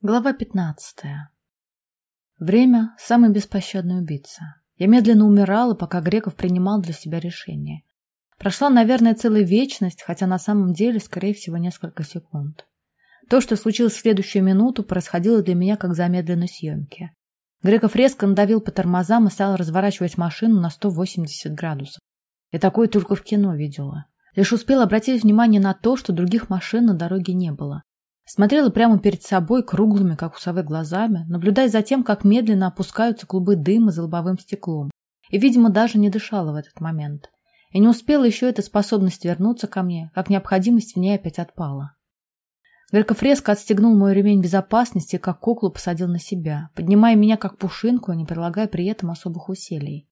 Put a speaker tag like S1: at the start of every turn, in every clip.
S1: Глава 15. Время – самый беспощадный убийца. Я медленно умирала, пока Греков принимал для себя решение. Прошла, наверное, целая вечность, хотя на самом деле, скорее всего, несколько секунд. То, что случилось в следующую минуту, происходило для меня как замедленной съемки. Греков резко надавил по тормозам и стал разворачивать машину на 180 градусов. Я такое только в кино видела. Лишь успел обратить внимание на то, что других машин на дороге не было. Смотрела прямо перед собой круглыми, как у совы, глазами, наблюдая за тем, как медленно опускаются клубы дыма за лобовым стеклом. И, видимо, даже не дышала в этот момент. И не успела еще эта способность вернуться ко мне, как необходимость в ней опять отпала. Верков резко отстегнул мой ремень безопасности как куклу посадил на себя, поднимая меня как пушинку, не прилагая при этом особых усилий.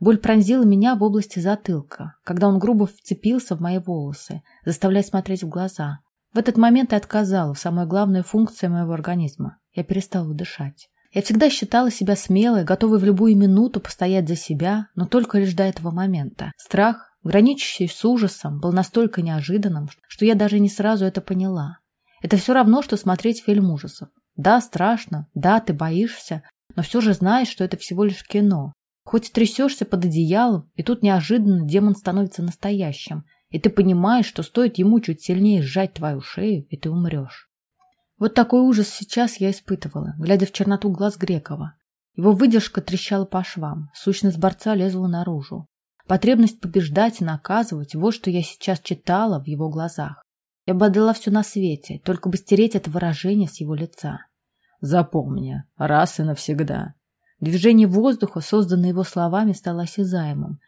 S1: Боль пронзила меня в области затылка, когда он грубо вцепился в мои волосы, заставляя смотреть в глаза – в этот момент я отказала в самой главной функции моего организма. Я перестала дышать. Я всегда считала себя смелой, готовой в любую минуту постоять за себя, но только лишь до этого момента. Страх, граничащий с ужасом, был настолько неожиданным, что я даже не сразу это поняла. Это все равно, что смотреть фильм ужасов. Да, страшно, да, ты боишься, но все же знаешь, что это всего лишь кино. Хоть трясешься под одеялом, и тут неожиданно демон становится настоящим – и ты понимаешь, что стоит ему чуть сильнее сжать твою шею, и ты умрешь. Вот такой ужас сейчас я испытывала, глядя в черноту глаз Грекова. Его выдержка трещала по швам, сущность борца лезла наружу. Потребность побеждать и наказывать – вот что я сейчас читала в его глазах. Я бы отдала все на свете, только бы стереть это выражение с его лица.
S2: Запомни, раз и навсегда.
S1: Движение воздуха, созданное его словами, стало осязаемым.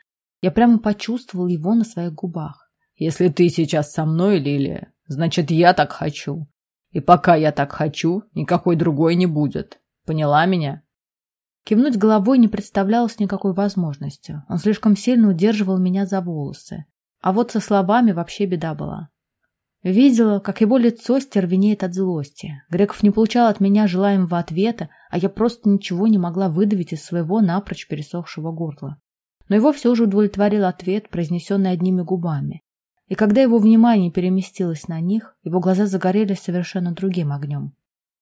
S1: Я прямо почувствовал его на своих губах.
S2: Если ты сейчас со мной, Лилия, значит, я так хочу. И пока я так хочу, никакой другой не будет. Поняла меня?
S1: Кивнуть головой не представлялось никакой возможности. Он слишком сильно удерживал меня за волосы. А вот со словами вообще беда была. Видела, как его лицо стервенеет от злости. Греков не получал от меня желаемого ответа, а я просто ничего не могла выдавить из своего напрочь пересохшего горла. Но его все же удовлетворил ответ, произнесенный одними губами. И когда его внимание переместилось на них, его глаза загорелись совершенно другим огнем.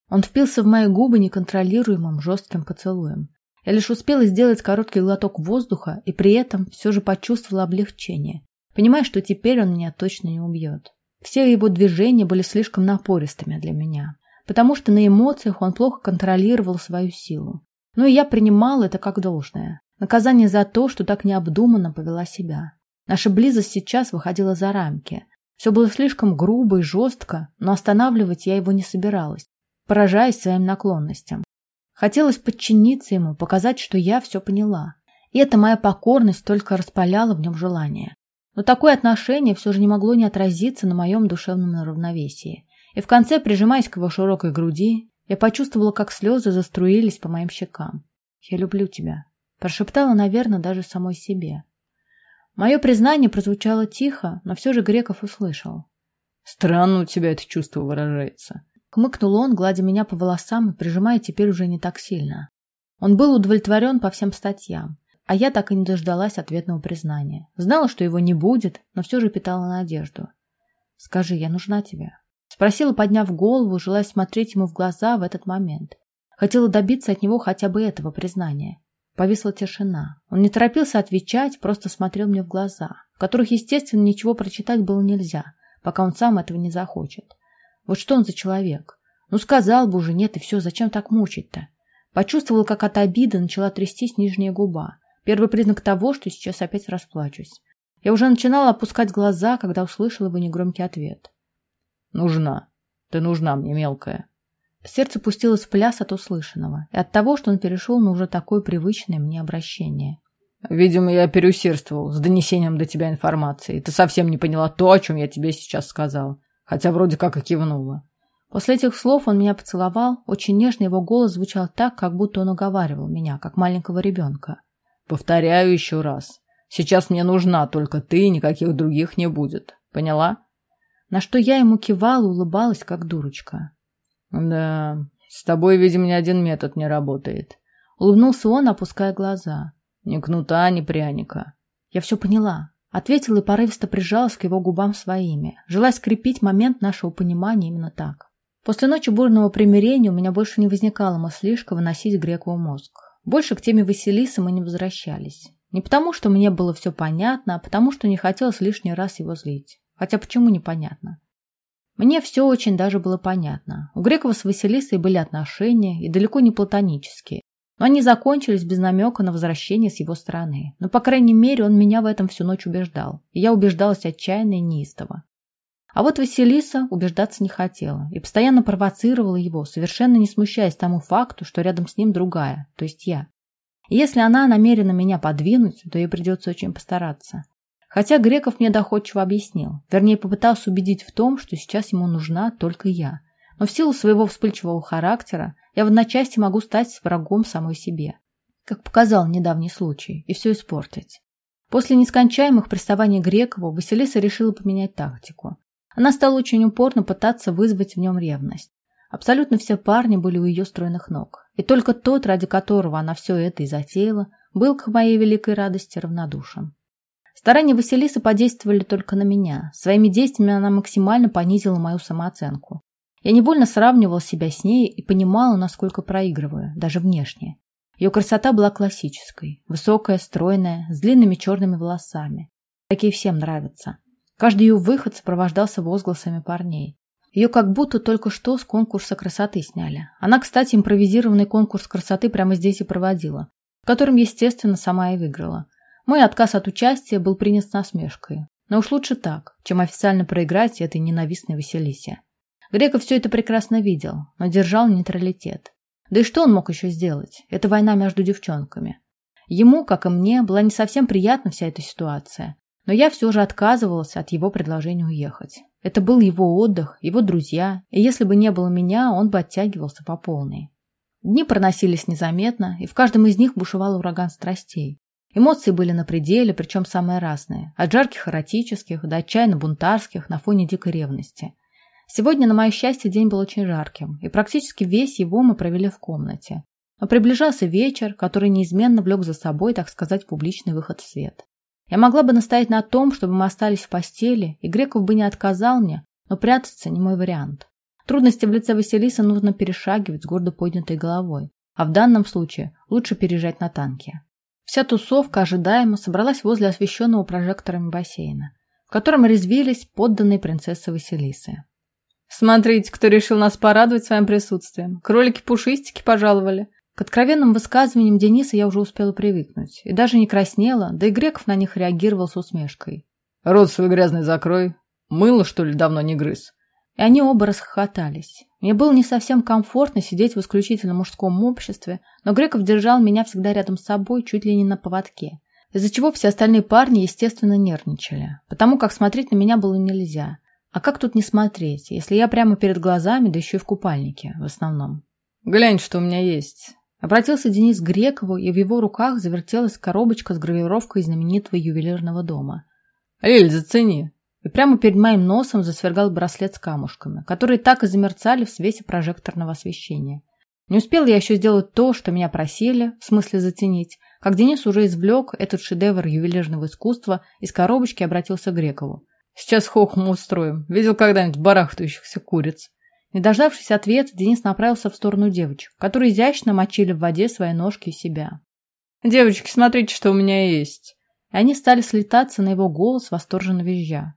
S1: Он впился в мои губы неконтролируемым жестким поцелуем. Я лишь успела сделать короткий глоток воздуха и при этом все же почувствовала облегчение, понимая, что теперь он меня точно не убьет. Все его движения были слишком напористыми для меня, потому что на эмоциях он плохо контролировал свою силу. Но и я принимала это как должное. Наказание за то, что так необдуманно повела себя. Наша близость сейчас выходила за рамки. Все было слишком грубо и жестко, но останавливать я его не собиралась, поражаясь своим наклонностям. Хотелось подчиниться ему, показать, что я все поняла. И эта моя покорность только распаляла в нем желание. Но такое отношение все же не могло не отразиться на моем душевном равновесии. И в конце, прижимаясь к его широкой груди, я почувствовала, как слезы заструились по моим щекам. «Я люблю тебя», – прошептала, наверное, даже самой себе. Мое признание прозвучало тихо, но все же Греков услышал.
S2: «Странно у тебя это чувство выражается».
S1: Хмыкнул он, гладя меня по волосам и прижимая теперь уже не так сильно. Он был удовлетворен по всем статьям, а я так и не дождалась ответного признания. Знала, что его не будет, но все же питала надежду. «Скажи, я нужна тебе?» Спросила, подняв голову, желая смотреть ему в глаза в этот момент. Хотела добиться от него хотя бы этого признания. Повисла тишина. Он не торопился отвечать, просто смотрел мне в глаза, в которых, естественно, ничего прочитать было нельзя, пока он сам этого не захочет. Вот что он за человек? Ну, сказал бы уже нет, и все, зачем так мучить-то? Почувствовала, как от обиды начала трястись нижняя губа. Первый признак того, что сейчас опять расплачусь. Я уже начинала опускать глаза, когда услышала его негромкий ответ.
S2: «Нужна. Ты нужна мне, мелкая».
S1: Сердце пустилось в пляс от услышанного и от того, что он перешел на уже такое привычное мне обращение.
S2: «Видимо, я переусердствовал с донесением до тебя информации. Ты совсем не поняла то, о чем я тебе сейчас сказал, хотя вроде как и кивнула».
S1: После этих слов он меня поцеловал, очень нежно его голос звучал так, как будто он уговаривал меня, как маленького ребенка.
S2: «Повторяю еще раз. Сейчас мне нужна только ты, никаких других не будет. Поняла?»
S1: На что я ему кивала, улыбалась, как дурочка.
S2: «Да, с тобой, видимо, ни один метод не работает».
S1: Улыбнулся он, опуская глаза.
S2: «Ни кнута, ни пряника».
S1: Я все поняла. Ответила и порывисто прижалась к его губам своими, желая скрепить момент нашего понимания именно так. После ночи бурного примирения у меня больше не возникало мыслишка выносить Грекову мозг. Больше к теме Василисы мы не возвращались. Не потому, что мне было все понятно, а потому, что не хотелось лишний раз его злить. Хотя почему непонятно? Мне все очень даже было понятно. У Грекова с Василисой были отношения, и далеко не платонические. Но они закончились без намека на возвращение с его стороны. Но, по крайней мере, он меня в этом всю ночь убеждал. И я убеждалась отчаянно и неистово. А вот Василиса убеждаться не хотела и постоянно провоцировала его, совершенно не смущаясь тому факту, что рядом с ним другая, то есть я. И если она намерена меня подвинуть, то ей придется очень постараться. Хотя Греков мне доходчиво объяснил, вернее попытался убедить в том, что сейчас ему нужна только я. Но в силу своего вспыльчивого характера я в одночасье могу стать врагом самой себе. Как показал недавний случай, и все испортить. После нескончаемых приставаний Грекову Василиса решила поменять тактику. Она стала очень упорно пытаться вызвать в нем ревность. Абсолютно все парни были у ее стройных ног. И только тот, ради которого она все это и затеяла, был к моей великой радости равнодушен. Старания Василисы подействовали только на меня. Своими действиями она максимально понизила мою самооценку. Я невольно сравнивал себя с ней и понимала, насколько проигрываю, даже внешне. Ее красота была классической, высокая, стройная, с длинными черными волосами. Такие всем нравятся. Каждый ее выход сопровождался возгласами парней. Ее как будто только что с конкурса красоты сняли. Она, кстати, импровизированный конкурс красоты прямо здесь и проводила, в котором, естественно, сама и выиграла. Мой отказ от участия был принят с насмешкой. Но уж лучше так, чем официально проиграть этой ненавистной Василисе. Греков все это прекрасно видел, но держал нейтралитет. Да и что он мог еще сделать? Это война между девчонками. Ему, как и мне, была не совсем приятна вся эта ситуация, но я все же отказывался от его предложения уехать. Это был его отдых, его друзья, и если бы не было меня, он бы оттягивался по полной. Дни проносились незаметно, и в каждом из них бушевал ураган страстей. Эмоции были на пределе, причем самые разные. От жарких эротических до отчаянно бунтарских на фоне дикой ревности. Сегодня, на мое счастье, день был очень жарким, и практически весь его мы провели в комнате. Но приближался вечер, который неизменно влек за собой, так сказать, публичный выход в свет. Я могла бы настоять на том, чтобы мы остались в постели, и Греков бы не отказал мне, но прятаться не мой вариант. Трудности в лице Василиса нужно перешагивать с гордо поднятой головой, а в данном случае лучше переезжать на танке. Вся тусовка ожидаемо собралась возле освещенного прожекторами бассейна, в котором резвились подданные принцессы Василисы. «Смотрите, кто решил нас порадовать своим присутствием. Кролики-пушистики пожаловали», к откровенным высказываниям Дениса я уже успела привыкнуть. И даже не краснела, да и Греков на них реагировал с усмешкой.
S2: «Рот свой грязный закрой. Мыло, что ли, давно не грыз?»
S1: И они оба расхохотались. Мне было не совсем комфортно сидеть в исключительно мужском обществе, но Греков держал меня всегда рядом с собой, чуть ли не на поводке. Из-за чего все остальные парни, естественно, нервничали. Потому как смотреть на меня было нельзя. А как тут не смотреть, если я прямо перед глазами, да еще и в купальнике в основном?
S2: «Глянь, что у меня есть».
S1: Обратился Денис к Грекову, и в его руках завертелась коробочка с гравировкой знаменитого ювелирного дома.
S2: «Лиль, зацени!»
S1: И прямо перед моим носом засвергал браслет с камушками, которые так и замерцали в свете прожекторного освещения. Не успел я еще сделать то, что меня просили, в смысле заценить, как Денис уже извлек этот шедевр ювелирного искусства из коробочки и обратился к Грекову.
S2: «Сейчас хохму устроим. Видел когда-нибудь барахтающихся куриц?»
S1: Не дождавшись ответа, Денис направился в сторону девочек, которые изящно мочили в воде свои ножки и себя.
S2: «Девочки, смотрите, что у меня есть!»
S1: И они стали слетаться на его голос, восторженно визжа.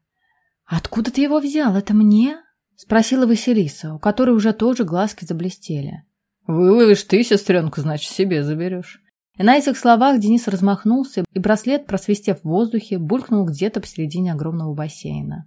S1: «Откуда ты его взял? Это мне?» — спросила Василиса, у которой уже тоже глазки заблестели.
S2: «Выловишь ты, сестренку, значит, себе заберешь».
S1: И на этих словах Денис размахнулся, и браслет, просвистев в воздухе, булькнул где-то посередине огромного бассейна.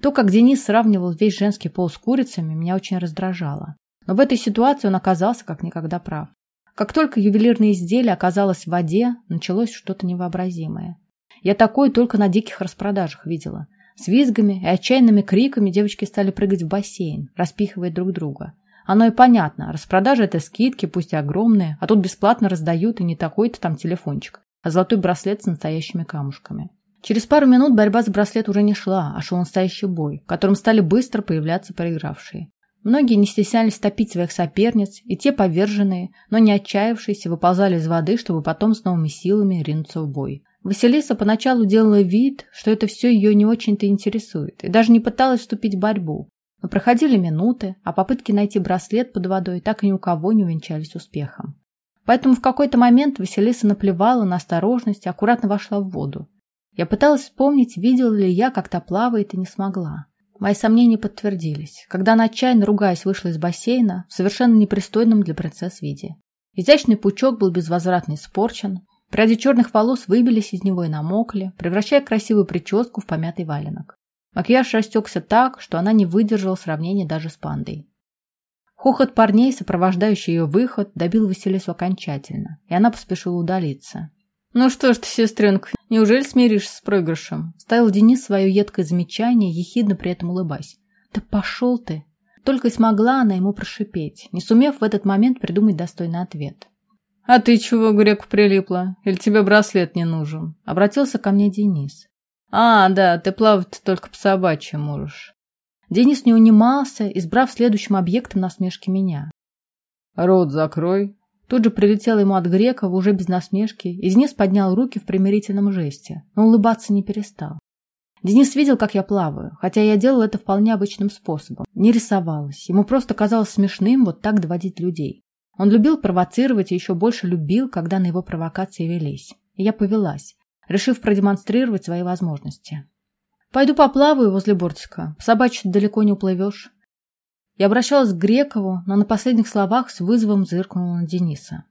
S1: То, как Денис сравнивал весь женский пол с курицами, меня очень раздражало. Но в этой ситуации он оказался как никогда прав. Как только ювелирное изделие оказалось в воде, началось что-то невообразимое. Я такое только на диких распродажах видела. С визгами и отчаянными криками девочки стали прыгать в бассейн, распихивая друг друга. Оно и понятно, распродажа – это скидки, пусть и огромные, а тут бесплатно раздают и не такой-то там телефончик, а золотой браслет с настоящими камушками. Через пару минут борьба за браслет уже не шла, а шел настоящий бой, в котором стали быстро появляться проигравшие. Многие не стеснялись топить своих соперниц, и те поверженные, но не отчаявшиеся, выползали из воды, чтобы потом с новыми силами ринуться в бой. Василиса поначалу делала вид, что это все ее не очень-то интересует, и даже не пыталась вступить в борьбу. Но проходили минуты, а попытки найти браслет под водой так и ни у кого не увенчались успехом. Поэтому в какой-то момент Василиса наплевала на осторожность и аккуратно вошла в воду. Я пыталась вспомнить, видела ли я, как та плавает, и не смогла. Мои сомнения подтвердились, когда она, отчаянно ругаясь, вышла из бассейна в совершенно непристойном для принцесс виде. Изящный пучок был безвозвратно испорчен, пряди черных волос выбились из него и намокли, превращая красивую прическу в помятый валенок. Макияж растекся так, что она не выдержала сравнения даже с пандой. Хохот парней, сопровождающий ее выход, добил Василису окончательно, и она поспешила удалиться. «Ну что ж ты, сестренка, неужели смиришься с проигрышем?» Ставил Денис свое едкое замечание, ехидно при этом улыбаясь. «Да пошел ты!» Только и смогла она ему прошипеть, не сумев в этот момент придумать достойный ответ. «А ты чего, греку, прилипла? Или тебе браслет не нужен?» Обратился ко мне Денис. «А, да, ты плавать только по собачьи можешь». Денис не унимался, избрав следующим объектом насмешки меня.
S2: «Рот закрой»,
S1: Тут же прилетел ему от Грекова уже без насмешки, и Денис поднял руки в примирительном жесте, но улыбаться не перестал. Денис видел, как я плаваю, хотя я делал это вполне обычным способом. Не рисовалась, ему просто казалось смешным вот так доводить людей. Он любил провоцировать и еще больше любил, когда на его провокации велись. И я повелась, решив продемонстрировать свои возможности. «Пойду поплаваю возле бортика. Собачью далеко не уплывешь». Я обращалась к Грекову, но на последних словах с вызовом зыркнула на Дениса.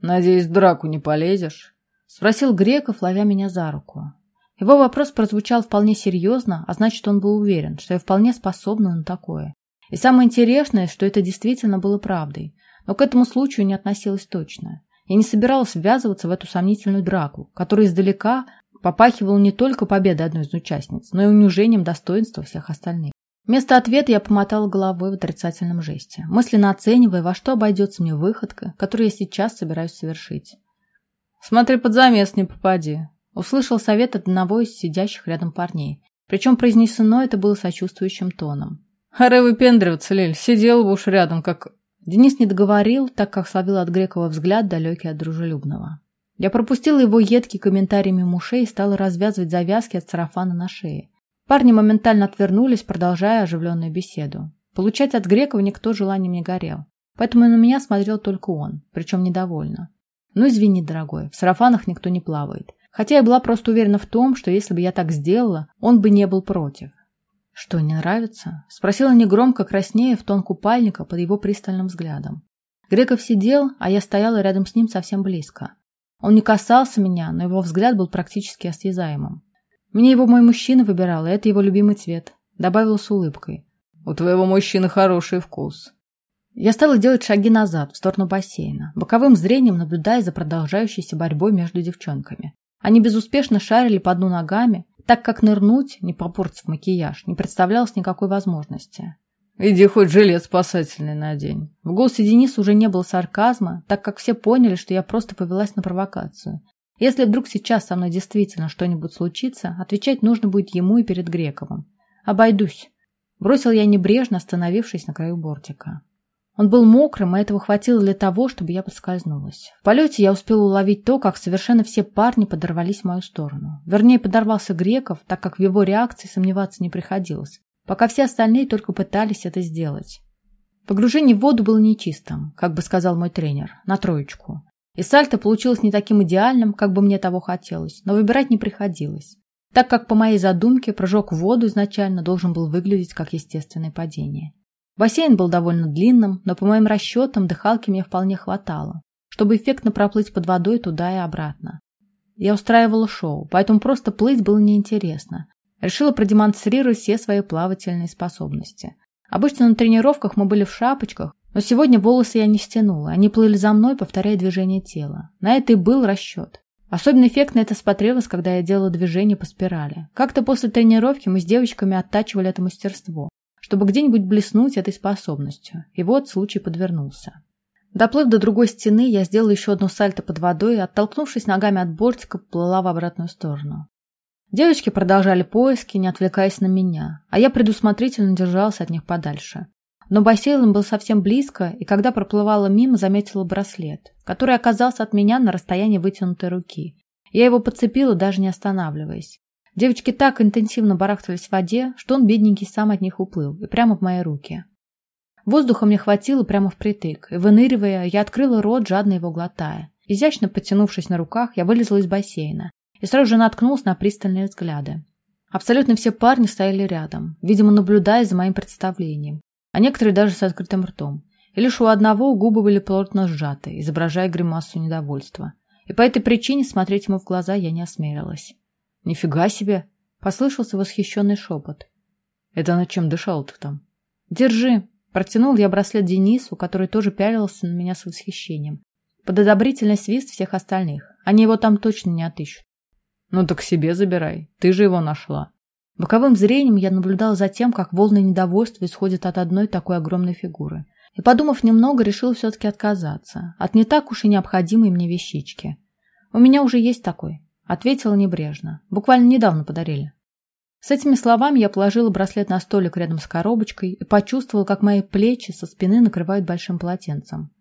S2: «Надеюсь, в драку не полезешь?»
S1: — спросил Греков, ловя меня за руку. Его вопрос прозвучал вполне серьезно, а значит, он был уверен, что я вполне способна на такое. И самое интересное, что это действительно было правдой, но к этому случаю не относилась точно. Я не собиралась ввязываться в эту сомнительную драку, которая издалека попахивала не только победой одной из участниц, но и унижением достоинства всех остальных. Вместо ответа я помотала головой в отрицательном жесте, мысленно оценивая, во что обойдется мне выходка, которую я сейчас собираюсь совершить. «Смотри, под замес не попади», — услышал совет одного из сидящих рядом парней. Причем произнесено это было сочувствующим тоном.
S2: «Аре выпендриваться, Лель, сидел бы уж рядом, как...»
S1: Денис не договорил, так как словил от Грекова взгляд, далекий от дружелюбного. Я пропустила его едкий комментарий мимо ушей и стала развязывать завязки от сарафана на шее. Парни моментально отвернулись, продолжая оживленную беседу. Получать от Грекова никто желанием не горел. Поэтому на меня смотрел только он, причем недовольно. Ну, извини, дорогой, в сарафанах никто не плавает. Хотя я была просто уверена в том, что если бы я так сделала, он бы не был против. «Что, не нравится?» – спросила негромко, краснея в тон купальника под его пристальным взглядом. Греков сидел, а я стояла рядом с ним совсем близко. Он не касался меня, но его взгляд был практически осязаемым. Мне его мой мужчина выбирал, и это его любимый цвет. Добавила с улыбкой.
S2: У твоего мужчины хороший вкус.
S1: Я стала делать шаги назад, в сторону бассейна, боковым зрением наблюдая за продолжающейся борьбой между девчонками. Они безуспешно шарили по дну ногами, так как нырнуть, не попортив макияж, не представлялось никакой возможности.
S2: «Иди хоть жилет спасательный надень».
S1: В голосе Дениса уже не было сарказма, так как все поняли, что я просто повелась на провокацию. Если вдруг сейчас со мной действительно что-нибудь случится, отвечать нужно будет ему и перед Грековым. Обойдусь. Бросил я небрежно, остановившись на краю бортика. Он был мокрым, и этого хватило для того, чтобы я подскользнулась. В полете я успела уловить то, как совершенно все парни подорвались в мою сторону. Вернее, подорвался Греков, так как в его реакции сомневаться не приходилось, пока все остальные только пытались это сделать. Погружение в воду было нечистым, как бы сказал мой тренер, на троечку. И сальто получилось не таким идеальным, как бы мне того хотелось, но выбирать не приходилось, так как по моей задумке прыжок в воду изначально должен был выглядеть как естественное падение. Бассейн был довольно длинным, но по моим расчетам дыхалки мне вполне хватало, чтобы эффектно проплыть под водой туда и обратно. Я устраивала шоу, поэтому просто плыть было неинтересно. Решила продемонстрировать все свои плавательные способности. Обычно на тренировках мы были в шапочках, но сегодня волосы я не стянула, они плыли за мной, повторяя движение тела. На это и был расчет. Особенно эффектно это смотрелось, когда я делала движение по спирали. Как-то после тренировки мы с девочками оттачивали это мастерство, чтобы где-нибудь блеснуть этой способностью. И вот случай подвернулся. Доплыв до другой стены, я сделала еще одно сальто под водой оттолкнувшись ногами от бортика, плыла в обратную сторону. Девочки продолжали поиски, не отвлекаясь на меня, а я предусмотрительно держалась от них подальше. Но бассейн был совсем близко, и когда проплывала мимо, заметила браслет, который оказался от меня на расстоянии вытянутой руки. Я его подцепила, даже не останавливаясь. Девочки так интенсивно барахтались в воде, что он, бедненький, сам от них уплыл, и прямо в мои руки. Воздуха мне хватило прямо впритык, и, выныривая, я открыла рот, жадно его глотая. Изящно потянувшись на руках, я вылезла из бассейна и сразу же наткнулась на пристальные взгляды. Абсолютно все парни стояли рядом, видимо, наблюдая за моим представлением, а некоторые даже с открытым ртом. И лишь у одного губы были плотно сжаты, изображая гримасу недовольства. И по этой причине смотреть ему в глаза я не осмелилась. «Нифига себе!» — послышался восхищенный шепот. «Это над чем дышал ты там?» «Держи!» — протянул я браслет Денису, который тоже пялился на меня с восхищением. Под одобрительный свист всех остальных. Они его там точно не отыщут. «Ну так себе забирай. Ты же его нашла». Боковым зрением я наблюдал за тем, как волны недовольства исходят от одной такой огромной фигуры. И, подумав немного, решил все-таки отказаться от не так уж и необходимой мне вещички. «У меня уже есть такой», — ответила небрежно. «Буквально недавно подарили». С этими словами я положила браслет на столик рядом с коробочкой и почувствовала, как мои плечи со спины накрывают большим полотенцем.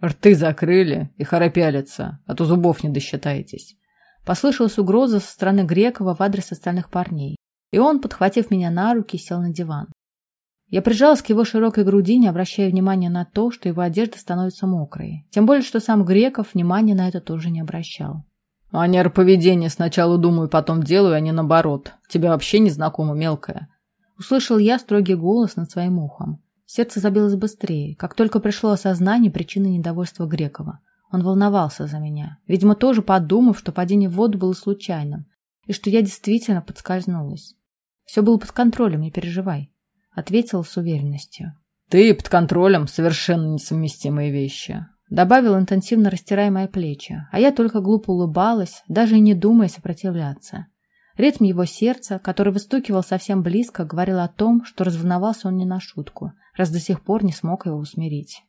S2: «Рты закрыли и хоропялятся, а то зубов не досчитаетесь».
S1: Послышалась угроза со стороны Грекова в адрес остальных парней, и он, подхватив меня на руки, сел на диван. Я прижалась к его широкой груди, не обращая внимания на то, что его одежда становится мокрой. Тем более, что сам Греков внимания на это тоже не обращал.
S2: «Манер поведения сначала думаю, потом делаю, а не наоборот. Тебе вообще не знакома мелкая».
S1: Услышал я строгий голос над своим ухом. Сердце забилось быстрее, как только пришло осознание причины недовольства Грекова. Он волновался за меня, видимо, тоже подумав, что падение в воду было случайным, и что я действительно подскользнулась. Все было под контролем, не переживай ответил с уверенностью.
S2: Ты под контролем совершенно несовместимые вещи.
S1: Добавил, интенсивно растирая мои плечи, а я только глупо улыбалась, даже не думая сопротивляться. Ритм его сердца, который выстукивал совсем близко, говорил о том, что разволновался он не на шутку, раз до сих пор не смог его усмирить.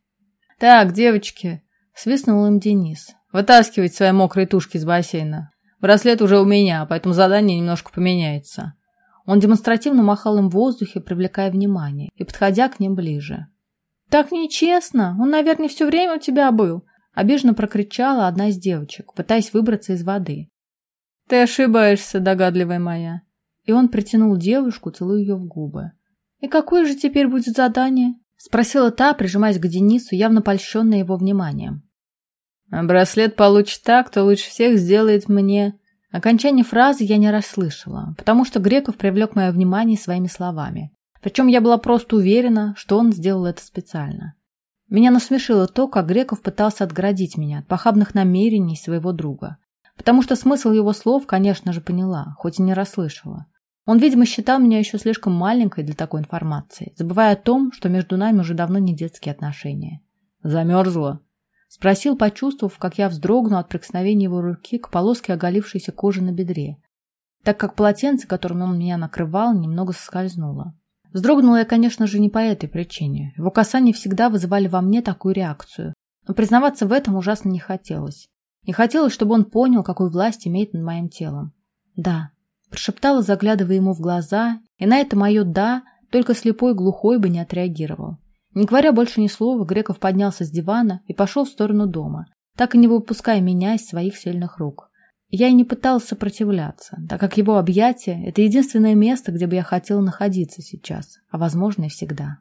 S1: «Так, девочки!» — свистнул им Денис. «Вытаскивать свои мокрые тушки из бассейна. Браслет уже у меня, поэтому задание немножко поменяется. Он демонстративно махал им в воздухе, привлекая внимание, и подходя к ним ближе. «Так нечестно! Он, наверное, все время у тебя был!» Обиженно прокричала одна из девочек, пытаясь выбраться из воды. «Ты ошибаешься, догадливая моя!» И он притянул девушку, целуя ее в губы. «И какое же теперь будет задание?» Спросила та, прижимаясь к Денису, явно польщенная его вниманием.
S2: «Браслет получит так, кто лучше всех сделает мне Окончание фразы я не расслышала, потому что Греков привлек мое внимание своими словами. Причем я была просто уверена, что он сделал это специально. Меня насмешило то, как Греков пытался отгородить меня от похабных намерений своего друга. Потому что смысл его слов, конечно же, поняла, хоть и не расслышала. Он, видимо, считал меня еще слишком маленькой для такой информации, забывая о том, что между нами уже давно не детские отношения. «Замерзла?»
S1: Спросил, почувствовав, как я вздрогну от прикосновения его руки к полоске оголившейся кожи на бедре, так как полотенце, которым он меня накрывал, немного соскользнуло. Вздрогнула я, конечно же, не по этой причине. Его касания всегда вызывали во мне такую реакцию. Но признаваться в этом ужасно не хотелось. Не хотелось, чтобы он понял, какую власть имеет над моим телом. «Да», – прошептала, заглядывая ему в глаза, и на это мое «да» только слепой глухой бы не отреагировал. Не говоря больше ни слова, Греков поднялся с дивана и пошел в сторону дома, так и не выпуская меня из своих сильных рук. Я и не пыталась сопротивляться, так как его объятия – это единственное место, где бы я хотела находиться сейчас, а возможно и всегда.